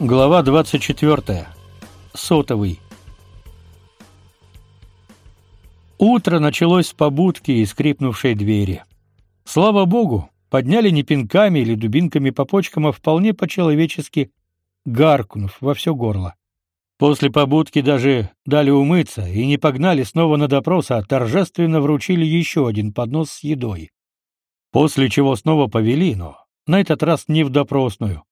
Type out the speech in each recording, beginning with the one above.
Глава 24. Сотовый. Утро началось с побудки и скрипнувшей двери. Слава богу, подняли не пинками или дубинками по почкам, а вполне по-человечески, гаркнув во все горло. После побудки даже дали умыться и не погнали снова на допрос, а торжественно вручили еще один поднос с едой. После чего снова повели, но на этот раз не в допросную,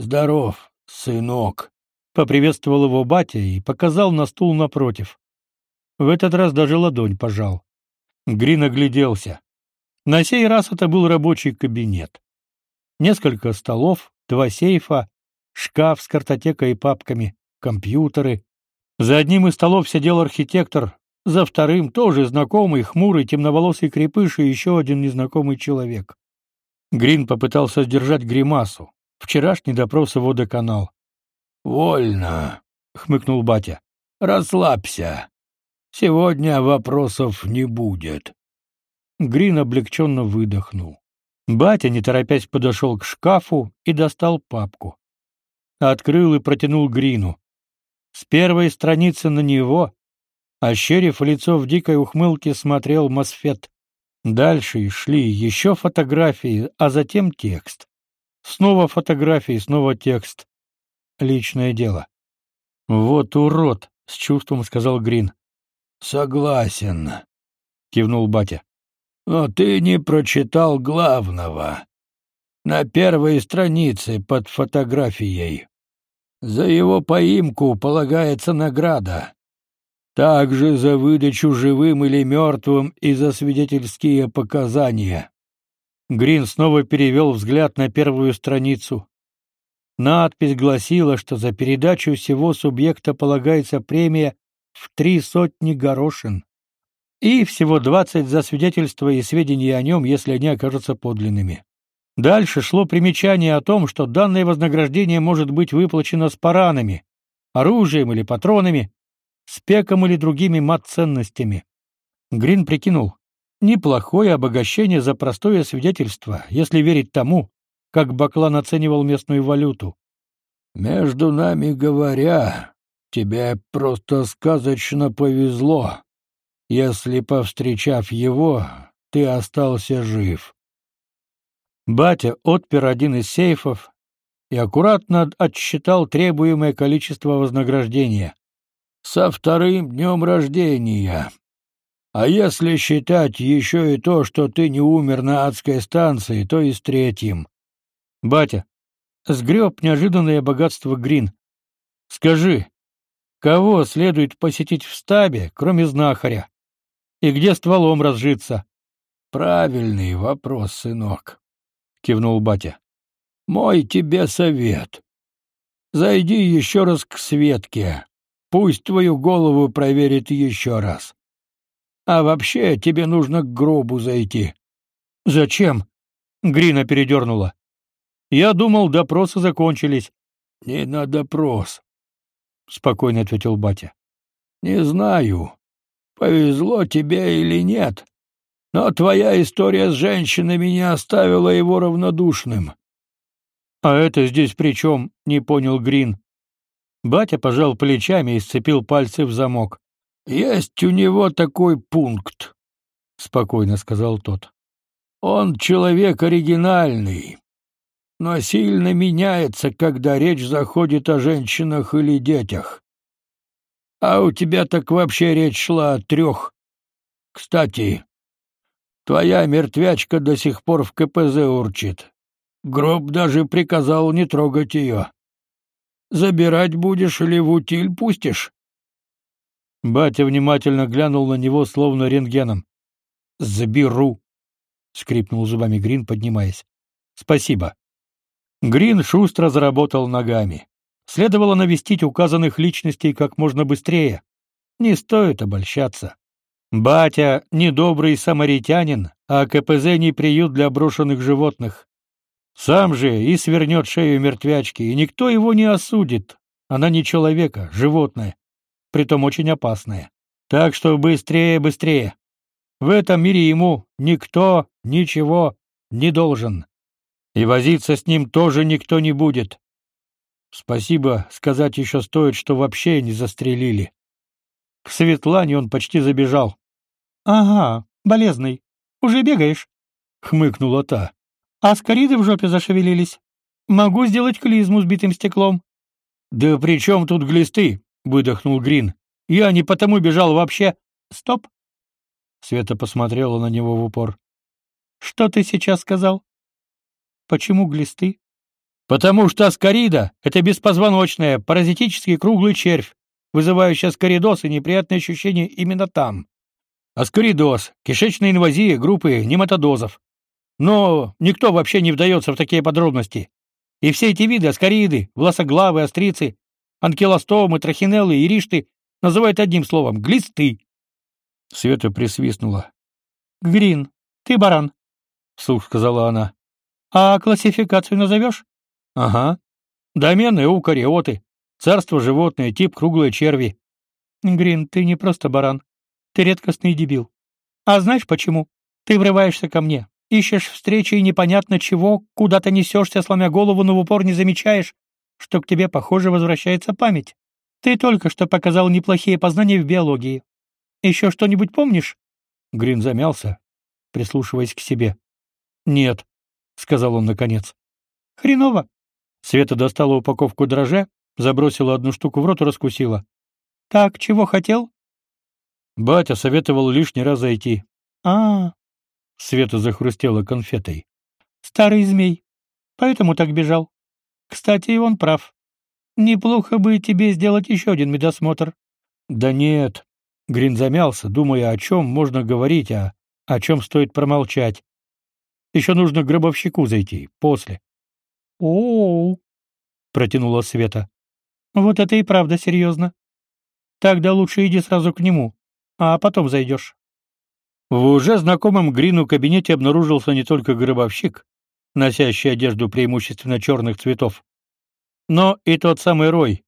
Здоров, сынок, поприветствовал его батя и показал на стул напротив. В этот раз даже ладонь пожал. Грин огляделся. На сей раз это был рабочий кабинет. Несколько столов, два сейфа, шкаф с картотекой и папками, компьютеры. За одним из столов сидел архитектор, за вторым тоже знакомый, хмурый, темноволосый крепыш и еще один незнакомый человек. Грин попытался сдержать гримасу. Вчерашний допрос его доконал. «Вольно», — хмыкнул батя. «Расслабься. Сегодня вопросов не будет». Грин облегченно выдохнул. Батя, не торопясь, подошел к шкафу и достал папку. Открыл и протянул Грину. С первой страницы на него, ощерив лицо в дикой ухмылке, смотрел Мосфет. Дальше шли еще фотографии, а затем текст. Снова фотографии, снова текст. Личное дело. Вот урод, с чувством сказал Грин. Согласен, кивнул батя. Но ты не прочитал главного. На первой странице под фотографией. За его поимку полагается награда. Также за выдачу живым или мертвым и за свидетельские показания. Грин снова перевел взгляд на первую страницу. Надпись гласила, что за передачу всего субъекта полагается премия в три сотни горошин и всего двадцать за свидетельство и сведения о нем, если они окажутся подлинными. Дальше шло примечание о том, что данное вознаграждение может быть выплачено с паранами, оружием или патронами, спеком или другими мат-ценностями. Грин прикинул, Неплохое обогащение за простое свидетельство, если верить тому, как Баклан оценивал местную валюту. Между нами говоря, тебе просто сказочно повезло, если повстречав его, ты остался жив. Батя отпер один из сейфов и аккуратно отсчитал требуемое количество вознаграждения. Со вторым днем рождения а если считать еще и то, что ты не умер на адской станции, то и с третьим. Батя, сгреб неожиданное богатство Грин. Скажи, кого следует посетить в стабе, кроме знахаря? И где стволом разжиться? Правильный вопрос, сынок, кивнул батя. Мой тебе совет. Зайди еще раз к Светке. Пусть твою голову проверит еще раз. А вообще, тебе нужно к гробу зайти. Зачем? Грина передернула. Я думал, допросы закончились. Не на допрос, спокойно ответил батя. Не знаю, повезло тебе или нет, но твоя история с женщинами не оставила его равнодушным. А это здесь при чем? не понял Грин. Батя пожал плечами и сцепил пальцы в замок. Есть у него такой пункт, спокойно сказал тот. Он человек оригинальный, но сильно меняется, когда речь заходит о женщинах или детях. А у тебя так вообще речь шла о трех. Кстати, твоя мертвячка до сих пор в КПЗ урчит. Гроб даже приказал не трогать ее. Забирать будешь или в утиль пустишь? Батя внимательно глянул на него, словно рентгеном. «Заберу!» — скрипнул зубами Грин, поднимаясь. «Спасибо». Грин шустро заработал ногами. Следовало навестить указанных личностей как можно быстрее. Не стоит обольщаться. Батя — недобрый самаритянин, а КПЗ — не приют для брошенных животных. Сам же и свернет шею мертвячки, и никто его не осудит. Она не человека, животное притом очень опасное. Так что быстрее, быстрее. В этом мире ему никто ничего не должен. И возиться с ним тоже никто не будет. Спасибо сказать еще стоит, что вообще не застрелили. К Светлане он почти забежал. Ага, болезный. Уже бегаешь? хмыкнула та. А скориды в жопе зашевелились. Могу сделать клизму с битым стеклом. Да при чем тут глисты? Выдохнул Грин. Я не потому бежал вообще. Стоп. Света посмотрела на него в упор. Что ты сейчас сказал? Почему глисты? Потому что аскарида — это беспозвоночная, паразитический круглый червь, вызывающий аскаридоз и неприятные ощущения именно там. Аскаридоз — кишечная инвазия группы нематодозов. Но никто вообще не вдается в такие подробности. И все эти виды аскариды, власоглавы, острицы, анкилостомы, трахинеллы и ришты называют одним словом — глисты. Света присвистнула. «Грин, ты баран», — вслух сказала она. «А классификацию назовешь?» Ага. Домены эукариоты. Царство животное, тип круглые черви. Грин, ты не просто баран. Ты редкостный дебил. А знаешь почему? Ты врываешься ко мне, ищешь встречи и непонятно чего, куда ты несешься, сломя голову, но в упор не замечаешь, что к тебе, похоже, возвращается память. Ты только что показал неплохие познания в биологии. Еще что-нибудь помнишь? Грин замялся, прислушиваясь к себе. Нет, сказал он наконец. Хреново. Света достала упаковку дрожжа, забросила одну штуку в рот и раскусила. Так, чего хотел? Батя советовал лишний раз зайти. А, -а, -а. Света захрустела конфетой. Старый змей. Поэтому так бежал. Кстати, и он прав. Неплохо бы тебе сделать еще один медосмотр. Да нет. Грин замялся, думая, о чем можно говорить, а о чем стоит промолчать. Еще нужно к гробовщику зайти, после. О, -о, -о протянула Света. Вот это и правда серьезно. Тогда лучше иди сразу к нему, а потом зайдешь. В уже знакомом Грину кабинете обнаружился не только гробовщик, носящий одежду преимущественно черных цветов, но и тот самый Рой,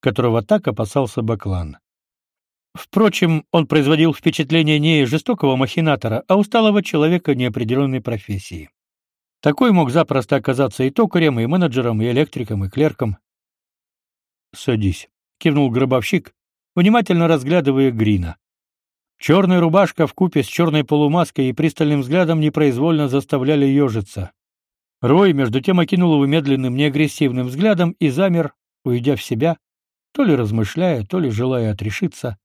которого так опасался Баклан. Впрочем, он производил впечатление не жестокого махинатора, а усталого человека неопределенной профессии. Такой мог запросто оказаться и токарем, и менеджером, и электриком, и клерком. «Садись», — кивнул гробовщик, внимательно разглядывая Грина. Черная рубашка в купе с черной полумаской и пристальным взглядом непроизвольно заставляли ежиться. Рой, между тем, окинул его медленным, неагрессивным взглядом и замер, уйдя в себя, то ли размышляя, то ли желая отрешиться.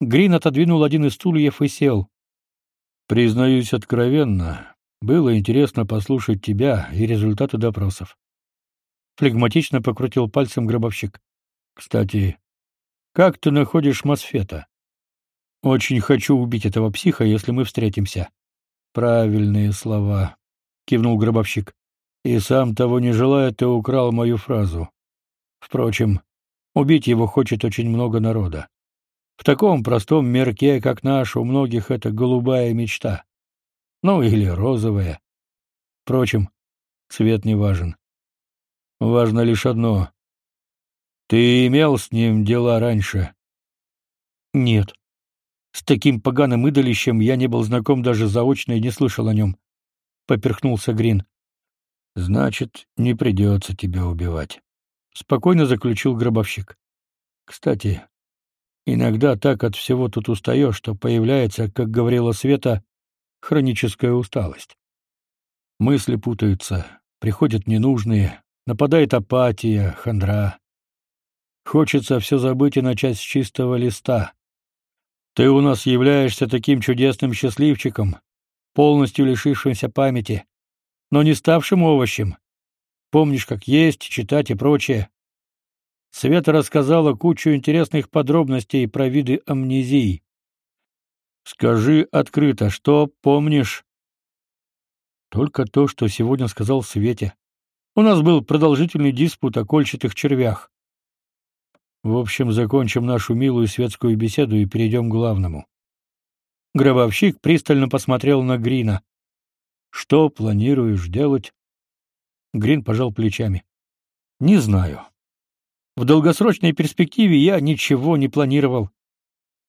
Грин отодвинул один из стульев и сел. «Признаюсь откровенно, было интересно послушать тебя и результаты допросов. Флегматично покрутил пальцем гробовщик. Кстати, как ты находишь Мосфета? Очень хочу убить этого психа, если мы встретимся. Правильные слова, кивнул гробовщик. И сам того не желая, ты украл мою фразу. Впрочем, убить его хочет очень много народа. В таком простом мерке, как наш, у многих это голубая мечта. Ну или розовая. Впрочем, цвет не важен. Важно лишь одно. Ты имел с ним дела раньше? Нет. С таким поганым идолищем я не был знаком даже заочно и не слышал о нем. Поперхнулся Грин. Значит, не придется тебя убивать. Спокойно заключил гробовщик. Кстати, иногда так от всего тут устаешь, что появляется, как говорила Света, хроническая усталость. Мысли путаются, приходят ненужные, нападает апатия, хандра. Хочется все забыть и начать с чистого листа. Ты у нас являешься таким чудесным счастливчиком, полностью лишившимся памяти, но не ставшим овощем. Помнишь, как есть, читать и прочее. Света рассказала кучу интересных подробностей про виды амнезии. Скажи открыто, что помнишь? Только то, что сегодня сказал Свете. У нас был продолжительный диспут о кольчатых червях. В общем, закончим нашу милую светскую беседу и перейдем к главному. Гробовщик пристально посмотрел на Грина. Что планируешь делать? Грин пожал плечами. Не знаю. В долгосрочной перспективе я ничего не планировал.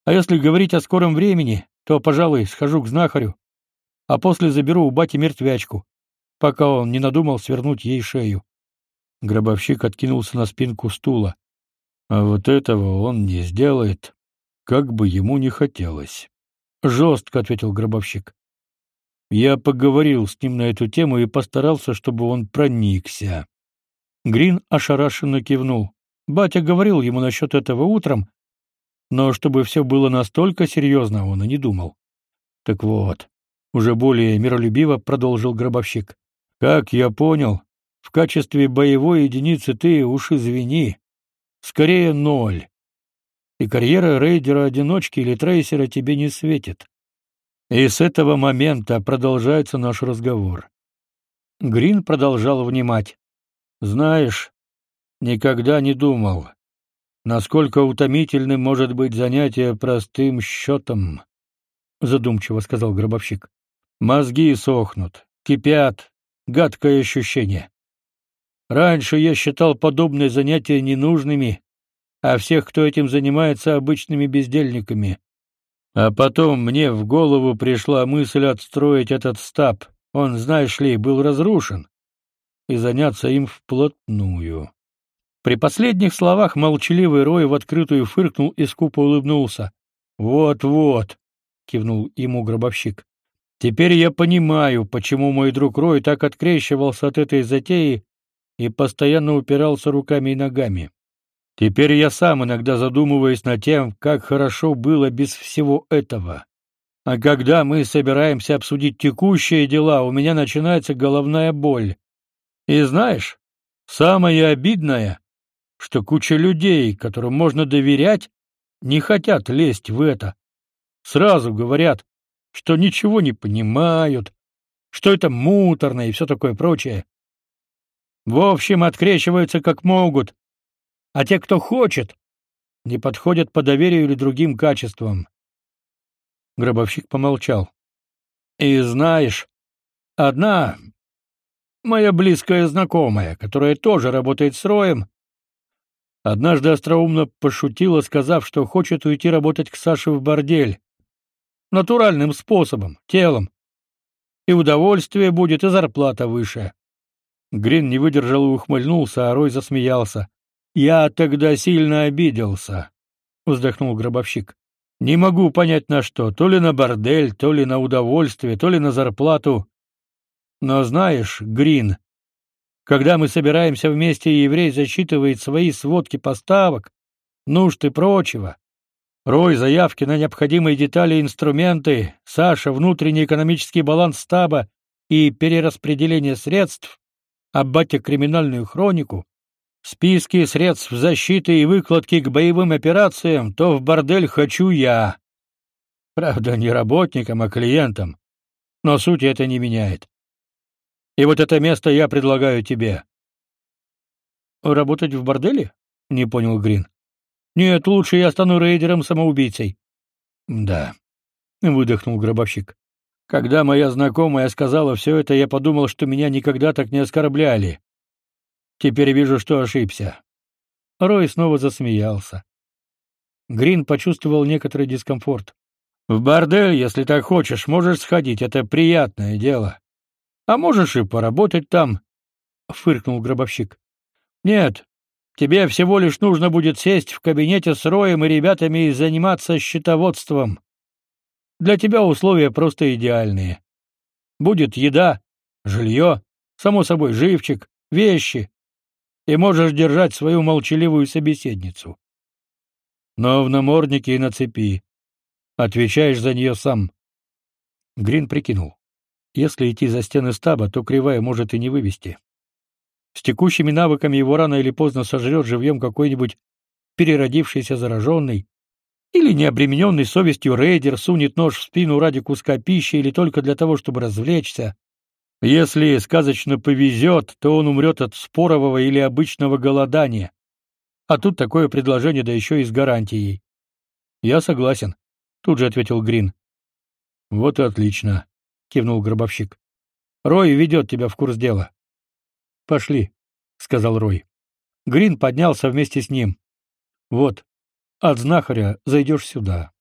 А если говорить о скором времени, то, пожалуй, схожу к знахарю, а после заберу у бати мертвячку, пока он не надумал свернуть ей шею. Гробовщик откинулся на спинку стула. А вот этого он не сделает, как бы ему не хотелось. Жестко ответил гробовщик. Я поговорил с ним на эту тему и постарался, чтобы он проникся. Грин ошарашенно кивнул. Батя говорил ему насчет этого утром, но чтобы все было настолько серьезно, он и не думал. Так вот, уже более миролюбиво продолжил гробовщик. Как я понял, в качестве боевой единицы ты, уж извини, скорее ноль. И карьера рейдера-одиночки или трейсера тебе не светит. И с этого момента продолжается наш разговор. Грин продолжал внимать. Знаешь, никогда не думал, насколько утомительным может быть занятие простым счетом, задумчиво сказал гробовщик. Мозги сохнут, кипят, гадкое ощущение. Раньше я считал подобные занятия ненужными, а всех, кто этим занимается, обычными бездельниками. А потом мне в голову пришла мысль отстроить этот стаб. Он, знаешь ли, был разрушен. И заняться им вплотную. При последних словах молчаливый Рой в открытую фыркнул и скупо улыбнулся. «Вот-вот», — кивнул ему гробовщик. «Теперь я понимаю, почему мой друг Рой так открещивался от этой затеи и постоянно упирался руками и ногами. Теперь я сам иногда задумываюсь над тем, как хорошо было без всего этого. А когда мы собираемся обсудить текущие дела, у меня начинается головная боль. И знаешь, самое обидное, что куча людей, которым можно доверять, не хотят лезть в это. Сразу говорят, что ничего не понимают, что это муторно и все такое прочее. В общем, открещиваются как могут, а те, кто хочет, не подходят по доверию или другим качествам. Гробовщик помолчал. И знаешь, одна моя близкая знакомая, которая тоже работает с Роем, однажды остроумно пошутила, сказав, что хочет уйти работать к Саше в бордель. Натуральным способом, телом. И удовольствие будет, и зарплата выше. Грин не выдержал и ухмыльнулся, а Рой засмеялся. Я тогда сильно обиделся, вздохнул гробовщик. Не могу понять на что, то ли на бордель, то ли на удовольствие, то ли на зарплату. Но знаешь, Грин, когда мы собираемся вместе, еврей зачитывает свои сводки поставок, нужд и прочего, Рой заявки на необходимые детали и инструменты, Саша внутренний экономический баланс стаба и перераспределение средств, а батя криминальную хронику, списки средств защиты и выкладки к боевым операциям, то в бордель хочу я. Правда, не работникам, а клиентам. Но суть это не меняет. И вот это место я предлагаю тебе. Работать в борделе? Не понял Грин. Нет, лучше я стану рейдером-самоубийцей. Да, выдохнул гробовщик. Когда моя знакомая сказала все это, я подумал, что меня никогда так не оскорбляли. Теперь вижу, что ошибся. Рой снова засмеялся. Грин почувствовал некоторый дискомфорт. В бордель, если так хочешь, можешь сходить, это приятное дело. А можешь и поработать там, фыркнул гробовщик. Нет, тебе всего лишь нужно будет сесть в кабинете с Роем и ребятами и заниматься счетоводством. Для тебя условия просто идеальные. Будет еда, жилье, само собой живчик, вещи, и можешь держать свою молчаливую собеседницу. Но в наморднике и на цепи. Отвечаешь за нее сам. Грин прикинул. Если идти за стены стаба, то кривая может и не вывести. С текущими навыками его рано или поздно сожрет живьем какой-нибудь переродившийся зараженный, или необремененный совестью рейдер сунет нож в спину ради куска пищи или только для того, чтобы развлечься, если сказочно повезет, то он умрет от спорового или обычного голодания. А тут такое предложение, да еще и с гарантией. Я согласен, тут же ответил Грин. Вот и отлично, кивнул гробовщик. Рой ведет тебя в курс дела. Пошли, сказал Рой. Грин поднялся вместе с ним. Вот, от знахаря зайдешь сюда,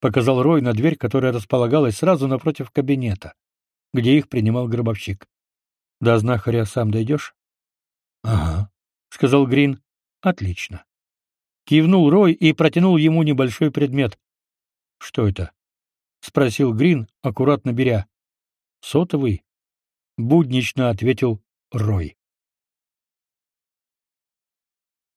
показал Рой на дверь, которая располагалась сразу напротив кабинета где их принимал гробовщик. До знахаря сам дойдешь? — Ага, сказал Грин. Отлично. Кивнул Рой и протянул ему небольшой предмет. Что это? спросил Грин, аккуратно беря. Сотовый, буднично ответил Рой.